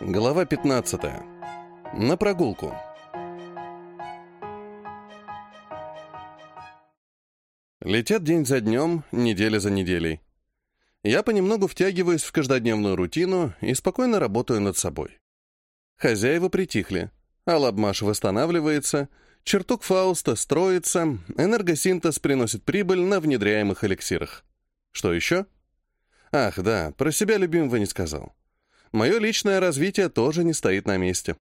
Глава 15. На прогулку. Летят день за днем, неделя за неделей. Я понемногу втягиваюсь в каждодневную рутину и спокойно работаю над собой. Хозяева притихли, Алабмаш восстанавливается, чертог Фауста строится, энергосинтез приносит прибыль на внедряемых эликсирах. Что еще? Ах, да, про себя любимого не сказал. Мое личное развитие тоже не стоит на месте.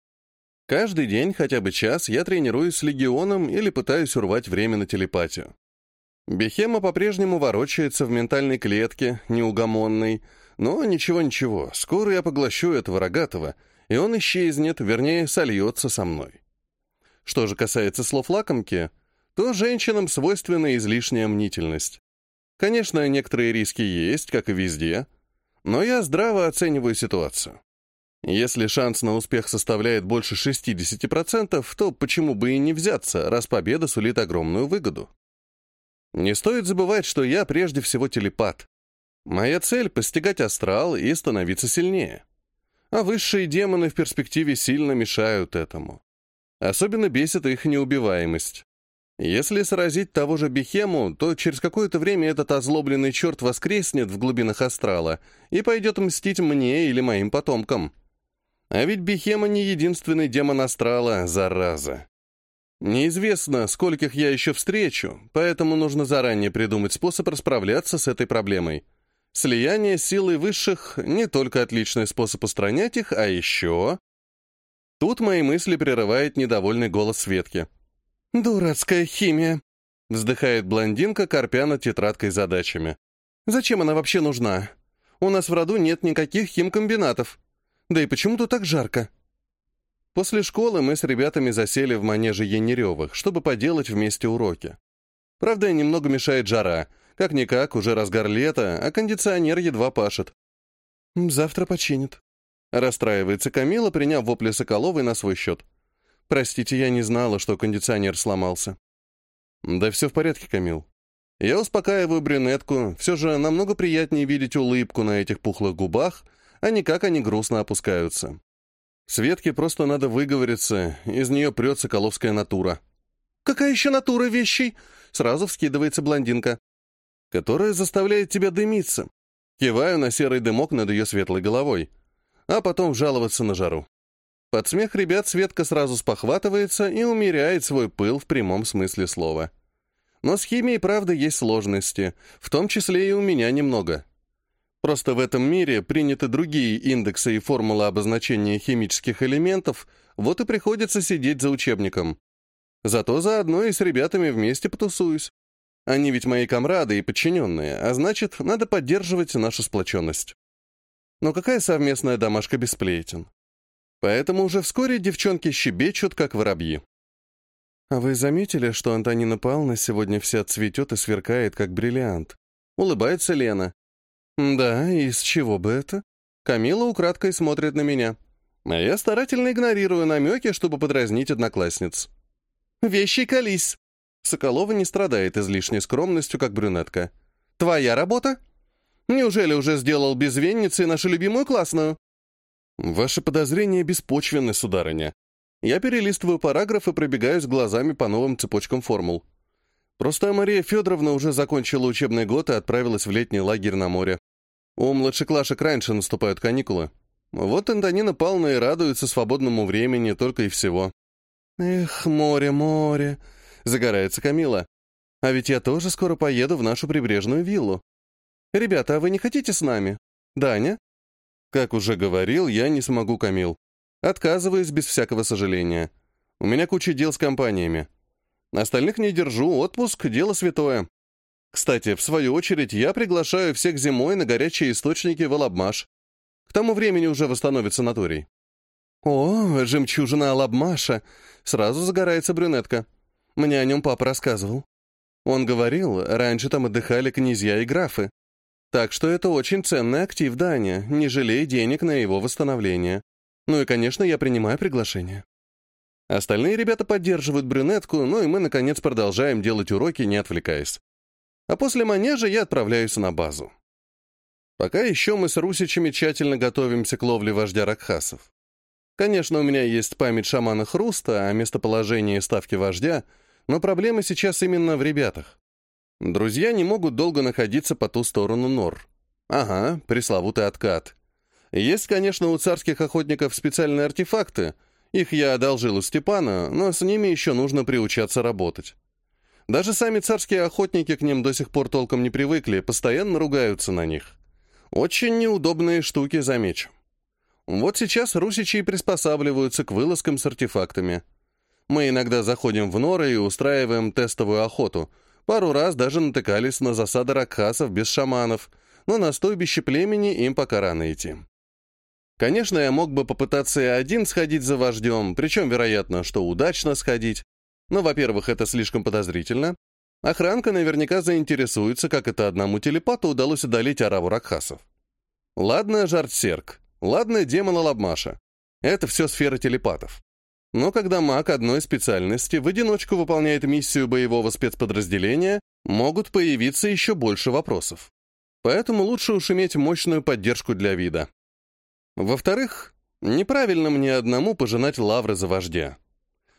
Каждый день, хотя бы час, я тренируюсь с легионом или пытаюсь урвать время на телепатию. Бехема по-прежнему ворочается в ментальной клетке, неугомонной, но ничего-ничего, скоро я поглощу этого рогатого, и он исчезнет, вернее, сольется со мной. Что же касается слов лакомки, то женщинам свойственна излишняя мнительность. Конечно, некоторые риски есть, как и везде, но я здраво оцениваю ситуацию. Если шанс на успех составляет больше 60%, то почему бы и не взяться, раз победа сулит огромную выгоду? Не стоит забывать, что я прежде всего телепат. Моя цель — постигать астрал и становиться сильнее. А высшие демоны в перспективе сильно мешают этому. Особенно бесит их неубиваемость. Если сразить того же Бехему, то через какое-то время этот озлобленный черт воскреснет в глубинах астрала и пойдет мстить мне или моим потомкам. А ведь Бехема не единственный демон астрала, зараза. Неизвестно, скольких я еще встречу, поэтому нужно заранее придумать способ расправляться с этой проблемой. Слияние силы высших — не только отличный способ устранять их, а еще... Тут мои мысли прерывает недовольный голос Светки. «Дурацкая химия», — вздыхает блондинка, корпя над тетрадкой задачами. «Зачем она вообще нужна? У нас в роду нет никаких химкомбинатов. Да и почему тут так жарко?» После школы мы с ребятами засели в манеже Янеревых, чтобы поделать вместе уроки. Правда, немного мешает жара. Как-никак, уже разгар лета, а кондиционер едва пашет. «Завтра починит», — расстраивается Камила, приняв вопли Соколовой на свой счет. Простите, я не знала, что кондиционер сломался. Да все в порядке, Камил. Я успокаиваю брюнетку, все же намного приятнее видеть улыбку на этих пухлых губах, а не как они грустно опускаются. Светке просто надо выговориться, из нее прет соколовская натура. «Какая еще натура вещей?» — сразу вскидывается блондинка. «Которая заставляет тебя дымиться». Киваю на серый дымок над ее светлой головой, а потом жаловаться на жару. Под смех ребят Светка сразу спохватывается и умеряет свой пыл в прямом смысле слова. Но с химией, правда, есть сложности, в том числе и у меня немного. Просто в этом мире приняты другие индексы и формулы обозначения химических элементов, вот и приходится сидеть за учебником. Зато заодно и с ребятами вместе потусуюсь. Они ведь мои комрады и подчиненные, а значит, надо поддерживать нашу сплоченность. Но какая совместная домашка без сплетен? Поэтому уже вскоре девчонки щебечут, как воробьи. «А вы заметили, что Антонина Павловна сегодня вся цветет и сверкает, как бриллиант?» Улыбается Лена. «Да, и с чего бы это?» Камила украдкой смотрит на меня. А я старательно игнорирую намеки, чтобы подразнить одноклассниц. «Вещи колись!» Соколова не страдает излишней скромностью, как брюнетка. «Твоя работа? Неужели уже сделал без венницы нашу любимую классную?» «Ваши подозрения беспочвенны, сударыня. Я перелистываю параграф и пробегаюсь глазами по новым цепочкам формул. Просто Мария Федоровна уже закончила учебный год и отправилась в летний лагерь на море. У младшеклашек раньше наступают каникулы. Вот Антонина Павловна и радуется свободному времени только и всего. «Эх, море, море!» — загорается Камила. «А ведь я тоже скоро поеду в нашу прибрежную виллу. Ребята, а вы не хотите с нами? Даня?» Как уже говорил, я не смогу, Камил. Отказываюсь без всякого сожаления. У меня куча дел с компаниями. Остальных не держу, отпуск — дело святое. Кстати, в свою очередь, я приглашаю всех зимой на горячие источники в Алабмаш. К тому времени уже восстановится санаторий. «О, жемчужина Алабмаша!» — сразу загорается брюнетка. Мне о нем папа рассказывал. Он говорил, раньше там отдыхали князья и графы. Так что это очень ценный актив Даня, не жалей денег на его восстановление. Ну и, конечно, я принимаю приглашение. Остальные ребята поддерживают брюнетку, ну и мы, наконец, продолжаем делать уроки, не отвлекаясь. А после манежа я отправляюсь на базу. Пока еще мы с русичами тщательно готовимся к ловле вождя Ракхасов. Конечно, у меня есть память шамана Хруста о местоположении ставки вождя, но проблема сейчас именно в ребятах. Друзья не могут долго находиться по ту сторону нор. Ага, пресловутый откат. Есть, конечно, у царских охотников специальные артефакты. Их я одолжил у Степана, но с ними еще нужно приучаться работать. Даже сами царские охотники к ним до сих пор толком не привыкли, постоянно ругаются на них. Очень неудобные штуки, замечу. Вот сейчас русичи приспосабливаются к вылазкам с артефактами. Мы иногда заходим в норы и устраиваем тестовую охоту. Пару раз даже натыкались на засады ракхасов без шаманов, но на стойбище племени им пока рано идти. Конечно, я мог бы попытаться и один сходить за вождем, причем, вероятно, что удачно сходить. Но, во-первых, это слишком подозрительно. Охранка наверняка заинтересуется, как это одному телепату удалось одолеть араву ракхасов. Ладно, Жартсерк, Ладно, демона Лабмаша. Это все сфера телепатов. Но когда маг одной специальности в одиночку выполняет миссию боевого спецподразделения, могут появиться еще больше вопросов. Поэтому лучше уж иметь мощную поддержку для вида. Во-вторых, неправильно мне одному пожинать лавры за вождя.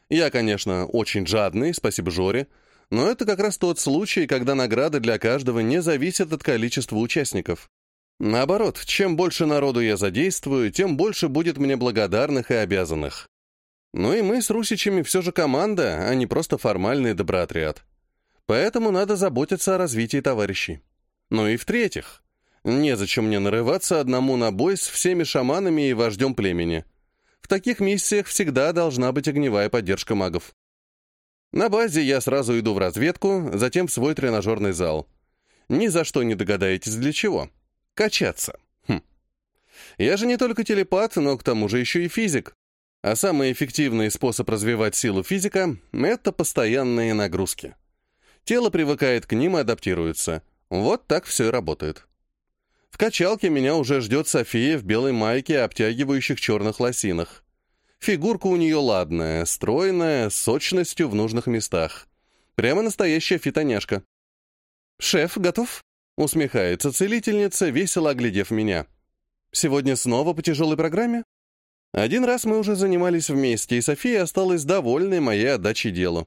Я, конечно, очень жадный, спасибо Жоре, но это как раз тот случай, когда награды для каждого не зависят от количества участников. Наоборот, чем больше народу я задействую, тем больше будет мне благодарных и обязанных. Ну и мы с русичами все же команда, а не просто формальный доброотряд. Поэтому надо заботиться о развитии товарищей. Ну и в-третьих, незачем мне нарываться одному на бой с всеми шаманами и вождем племени. В таких миссиях всегда должна быть огневая поддержка магов. На базе я сразу иду в разведку, затем в свой тренажерный зал. Ни за что не догадаетесь для чего. Качаться. Хм. Я же не только телепат, но к тому же еще и физик. А самый эффективный способ развивать силу физика — это постоянные нагрузки. Тело привыкает к ним и адаптируется. Вот так все и работает. В качалке меня уже ждет София в белой майке и обтягивающих черных лосинах. Фигурка у нее ладная, стройная, с сочностью в нужных местах. Прямо настоящая фитоняшка. «Шеф, готов?» Усмехается целительница, весело оглядев меня. Сегодня снова по тяжелой программе? Один раз мы уже занимались вместе, и София осталась довольной моей отдачей делу.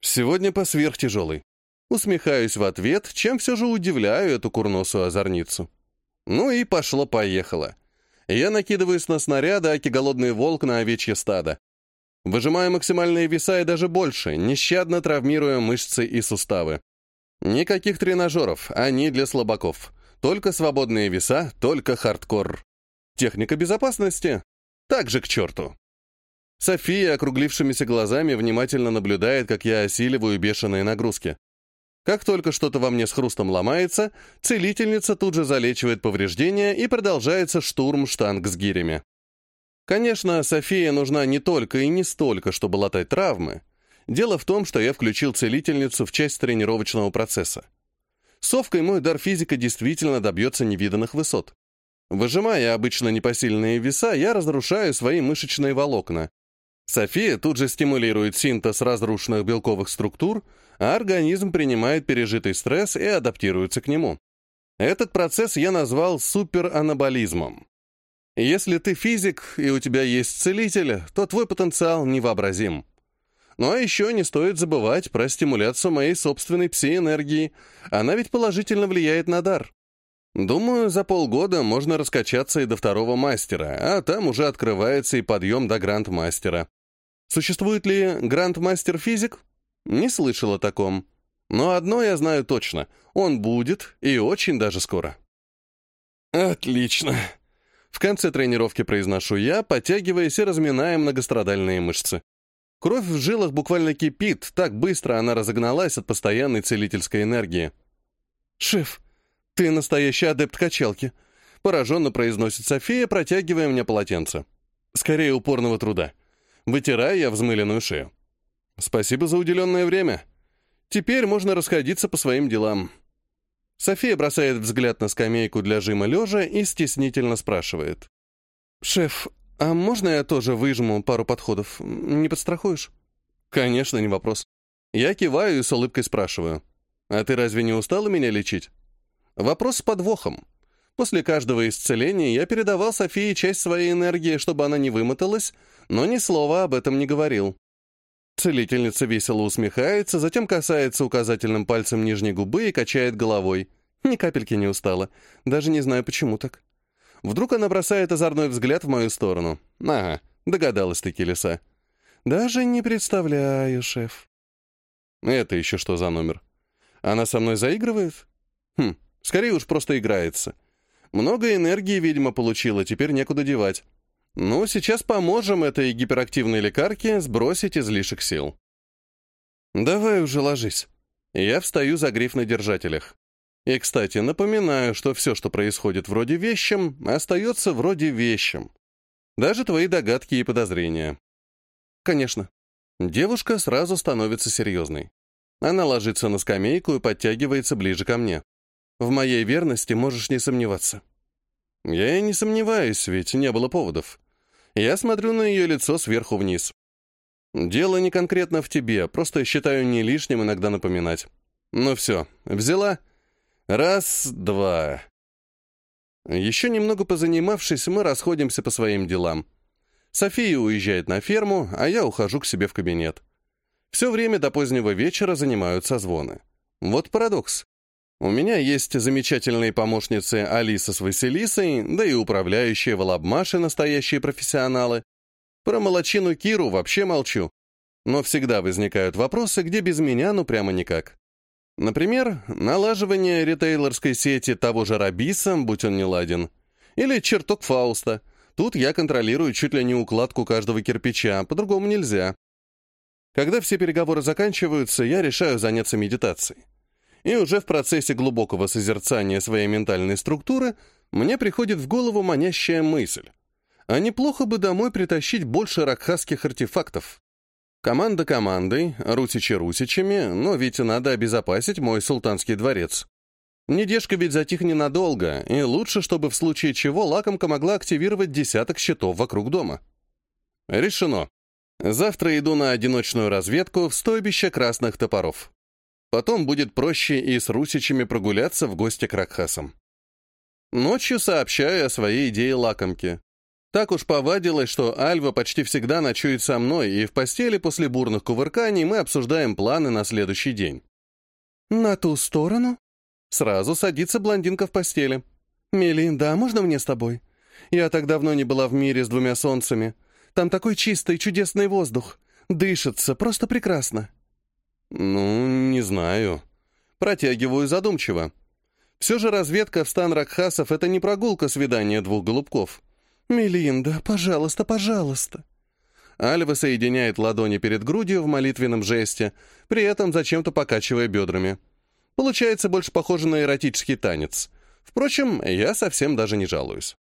Сегодня по сверхтяжелой. Усмехаюсь в ответ, чем все же удивляю эту курносую озорницу. Ну и пошло-поехало. Я накидываюсь на снаряды, аки голодный волк на овечье стадо. Выжимаю максимальные веса и даже больше, нещадно травмируя мышцы и суставы. Никаких тренажеров, они для слабаков. Только свободные веса, только хардкор. Техника безопасности? Также к черту. София округлившимися глазами внимательно наблюдает, как я осиливаю бешеные нагрузки. Как только что-то во мне с хрустом ломается, целительница тут же залечивает повреждения и продолжается штурм штанг с гирями. Конечно, София нужна не только и не столько, чтобы латать травмы, Дело в том, что я включил целительницу в часть тренировочного процесса. Совкой мой дар физика действительно добьется невиданных высот. Выжимая обычно непосильные веса, я разрушаю свои мышечные волокна. София тут же стимулирует синтез разрушенных белковых структур, а организм принимает пережитый стресс и адаптируется к нему. Этот процесс я назвал суперанаболизмом. Если ты физик и у тебя есть целитель, то твой потенциал невообразим. Ну а еще не стоит забывать про стимуляцию моей собственной пси-энергии. Она ведь положительно влияет на дар. Думаю, за полгода можно раскачаться и до второго мастера, а там уже открывается и подъем до гранд-мастера. Существует ли гранд-мастер-физик? Не слышал о таком. Но одно я знаю точно. Он будет, и очень даже скоро. Отлично. В конце тренировки произношу я, подтягиваясь и разминая многострадальные мышцы. Кровь в жилах буквально кипит, так быстро она разогналась от постоянной целительской энергии. «Шеф, ты настоящий адепт качалки», — пораженно произносит София, протягивая мне полотенце. «Скорее упорного труда. Вытирая я взмыленную шею. Спасибо за уделенное время. Теперь можно расходиться по своим делам». София бросает взгляд на скамейку для жима лежа и стеснительно спрашивает. «Шеф, «А можно я тоже выжму пару подходов? Не подстрахуешь?» «Конечно, не вопрос». Я киваю и с улыбкой спрашиваю. «А ты разве не устала меня лечить?» Вопрос с подвохом. После каждого исцеления я передавал Софии часть своей энергии, чтобы она не вымоталась, но ни слова об этом не говорил. Целительница весело усмехается, затем касается указательным пальцем нижней губы и качает головой. Ни капельки не устала. Даже не знаю, почему так. Вдруг она бросает озорной взгляд в мою сторону. Ага, догадалась ты, Келеса. Даже не представляю, шеф. Это еще что за номер? Она со мной заигрывает? Хм, скорее уж просто играется. Много энергии, видимо, получила, теперь некуда девать. Ну, сейчас поможем этой гиперактивной лекарке сбросить излишек сил. Давай уже ложись. Я встаю за гриф на держателях. И, кстати, напоминаю, что все, что происходит вроде вещем, остается вроде вещем. Даже твои догадки и подозрения. Конечно. Девушка сразу становится серьезной. Она ложится на скамейку и подтягивается ближе ко мне. В моей верности можешь не сомневаться. Я и не сомневаюсь, ведь не было поводов. Я смотрю на ее лицо сверху вниз. Дело не конкретно в тебе, просто считаю не лишним иногда напоминать. Ну все, взяла. Раз, два. Еще немного позанимавшись, мы расходимся по своим делам. София уезжает на ферму, а я ухожу к себе в кабинет. Все время до позднего вечера занимаются звоны. Вот парадокс. У меня есть замечательные помощницы Алиса с Василисой, да и управляющие Волобмаши настоящие профессионалы. Про молочину Киру вообще молчу. Но всегда возникают вопросы, где без меня, ну прямо никак. Например, налаживание ритейлерской сети того же Рабиса, будь он не ладен. Или чертог Фауста. Тут я контролирую чуть ли не укладку каждого кирпича, по-другому нельзя. Когда все переговоры заканчиваются, я решаю заняться медитацией и уже в процессе глубокого созерцания своей ментальной структуры мне приходит в голову манящая мысль. А неплохо бы домой притащить больше ракхасских артефактов. Команда командой, русичи русичами, но ведь надо обезопасить мой султанский дворец. Недежка ведь затих ненадолго, и лучше, чтобы в случае чего лакомка могла активировать десяток щитов вокруг дома. Решено. Завтра иду на одиночную разведку в стойбище красных топоров. Потом будет проще и с русичами прогуляться в гости к Ракхасам. Ночью сообщаю о своей идее лакомки. Так уж повадилось, что Альва почти всегда ночует со мной, и в постели после бурных кувырканий мы обсуждаем планы на следующий день. «На ту сторону?» Сразу садится блондинка в постели. «Мелинда, а можно мне с тобой? Я так давно не была в мире с двумя солнцами. Там такой чистый, чудесный воздух. Дышится, просто прекрасно». «Ну, не знаю». Протягиваю задумчиво. Все же разведка в стан Ракхасов — это не прогулка свидания двух голубков. «Мелинда, пожалуйста, пожалуйста». Альва соединяет ладони перед грудью в молитвенном жесте, при этом зачем-то покачивая бедрами. Получается больше похоже на эротический танец. Впрочем, я совсем даже не жалуюсь.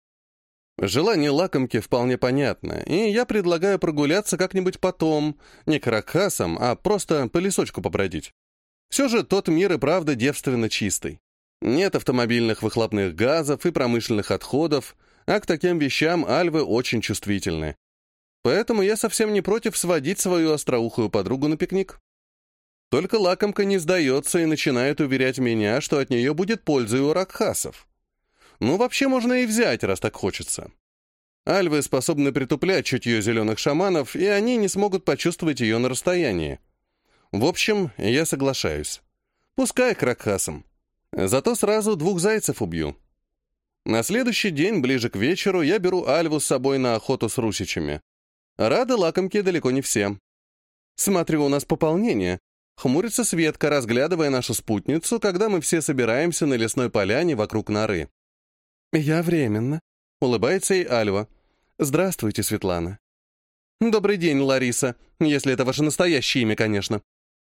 Желание лакомки вполне понятно, и я предлагаю прогуляться как-нибудь потом, не к ракасам, а просто по лесочку побродить. Все же тот мир и правда девственно чистый. Нет автомобильных выхлопных газов и промышленных отходов, а к таким вещам альвы очень чувствительны. Поэтому я совсем не против сводить свою остроухую подругу на пикник. Только лакомка не сдается и начинает уверять меня, что от нее будет польза и у ракхасов. Ну, вообще можно и взять, раз так хочется. Альвы способны притуплять чутье зеленых шаманов, и они не смогут почувствовать ее на расстоянии. В общем, я соглашаюсь. Пускай к. Зато сразу двух зайцев убью. На следующий день, ближе к вечеру, я беру Альву с собой на охоту с русичами. Рады лакомки далеко не все. Смотрю, у нас пополнение. Хмурится Светка, разглядывая нашу спутницу, когда мы все собираемся на лесной поляне вокруг норы. «Я временно», — улыбается ей Альва. «Здравствуйте, Светлана». «Добрый день, Лариса, если это ваше настоящее имя, конечно».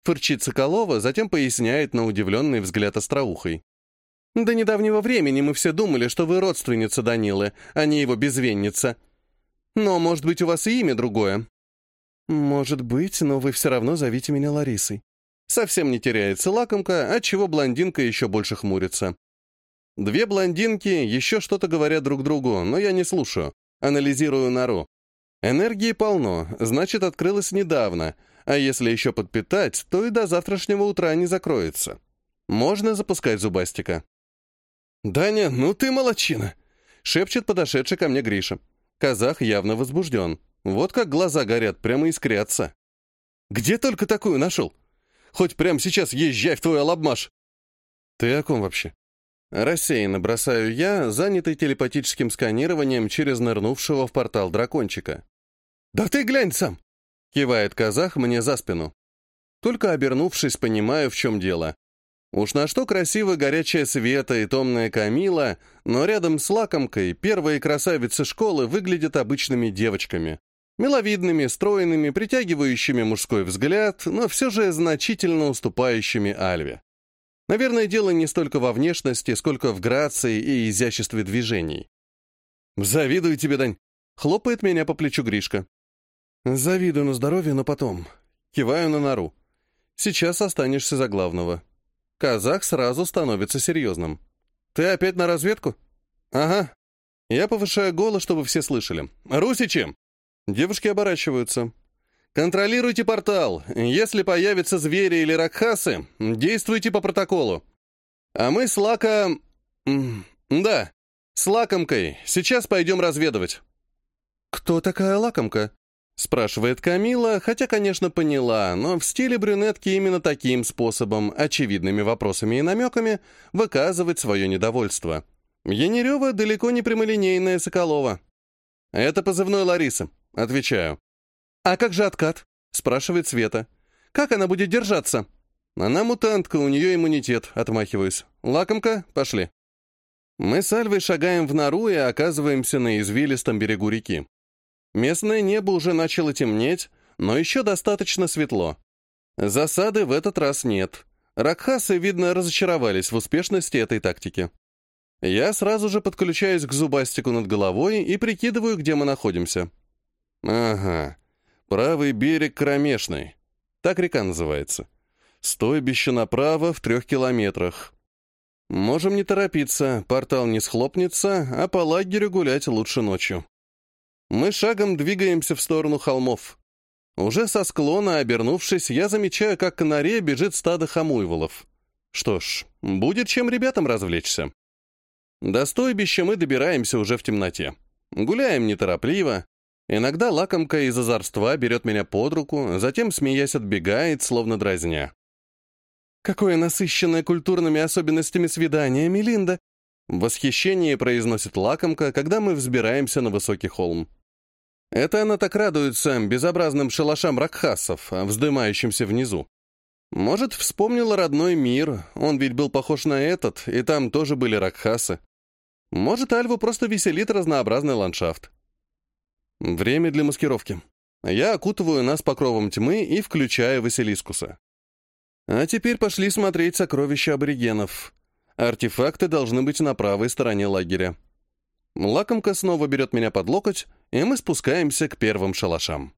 Фырчит Соколова, затем поясняет на удивленный взгляд остроухой. «До недавнего времени мы все думали, что вы родственница Данилы, а не его безвенница. Но, может быть, у вас и имя другое?» «Может быть, но вы все равно зовите меня Ларисой». Совсем не теряется лакомка, отчего блондинка еще больше хмурится. Две блондинки еще что-то говорят друг другу, но я не слушаю. Анализирую нору. Энергии полно, значит, открылась недавно, а если еще подпитать, то и до завтрашнего утра не закроется. Можно запускать зубастика. «Даня, ну ты молочина!» — шепчет подошедший ко мне Гриша. Казах явно возбужден. Вот как глаза горят, прямо искрятся. «Где только такую нашел? Хоть прямо сейчас езжай в твой алабмаш!» «Ты о ком вообще?» Рассеянно бросаю я, занятый телепатическим сканированием через нырнувшего в портал дракончика. «Да ты глянь сам!» — кивает казах мне за спину. Только обернувшись, понимаю, в чем дело. Уж на что красиво горячая Света и томная Камила, но рядом с лакомкой первые красавицы школы выглядят обычными девочками. Миловидными, стройными, притягивающими мужской взгляд, но все же значительно уступающими Альве. Наверное, дело не столько во внешности, сколько в грации и изяществе движений. «Завидую тебе, Дань!» — хлопает меня по плечу Гришка. «Завидую на здоровье, но потом». Киваю на нору. «Сейчас останешься за главного». Казах сразу становится серьезным. «Ты опять на разведку?» «Ага». Я повышаю голос, чтобы все слышали. «Русичи!» Девушки оборачиваются. «Контролируйте портал. Если появятся звери или ракхасы, действуйте по протоколу. А мы с Лака... Да, с Лакомкой. Сейчас пойдем разведывать». «Кто такая Лакомка?» Спрашивает Камила, хотя, конечно, поняла, но в стиле брюнетки именно таким способом, очевидными вопросами и намеками, выказывать свое недовольство. Янерева далеко не прямолинейная Соколова. «Это позывной Лариса», — отвечаю. «А как же откат?» — спрашивает Света. «Как она будет держаться?» «Она мутантка, у нее иммунитет», — отмахиваюсь. «Лакомка, пошли». Мы с Альвой шагаем в нору и оказываемся на извилистом берегу реки. Местное небо уже начало темнеть, но еще достаточно светло. Засады в этот раз нет. Ракхасы, видно, разочаровались в успешности этой тактики. Я сразу же подключаюсь к зубастику над головой и прикидываю, где мы находимся. Ага, правый берег кромешный. Так река называется. Стойбище направо в трех километрах. Можем не торопиться, портал не схлопнется, а по лагерю гулять лучше ночью. Мы шагом двигаемся в сторону холмов. Уже со склона, обернувшись, я замечаю, как к норе бежит стадо хамуйволов. Что ж, будет чем ребятам развлечься. До стойбища мы добираемся уже в темноте. Гуляем неторопливо. Иногда лакомка из озорства берет меня под руку, затем, смеясь, отбегает, словно дразня. «Какое насыщенное культурными особенностями свидание, Мелинда!» В восхищении произносит лакомка, когда мы взбираемся на высокий холм. Это она так радуется безобразным шалашам ракхасов, вздымающимся внизу. Может, вспомнила родной мир, он ведь был похож на этот, и там тоже были ракхасы. Может, Альву просто веселит разнообразный ландшафт. Время для маскировки. Я окутываю нас покровом тьмы и включаю Василискуса. А теперь пошли смотреть сокровища аборигенов. Артефакты должны быть на правой стороне лагеря. Лакомка снова берет меня под локоть, и мы спускаемся к первым шалашам.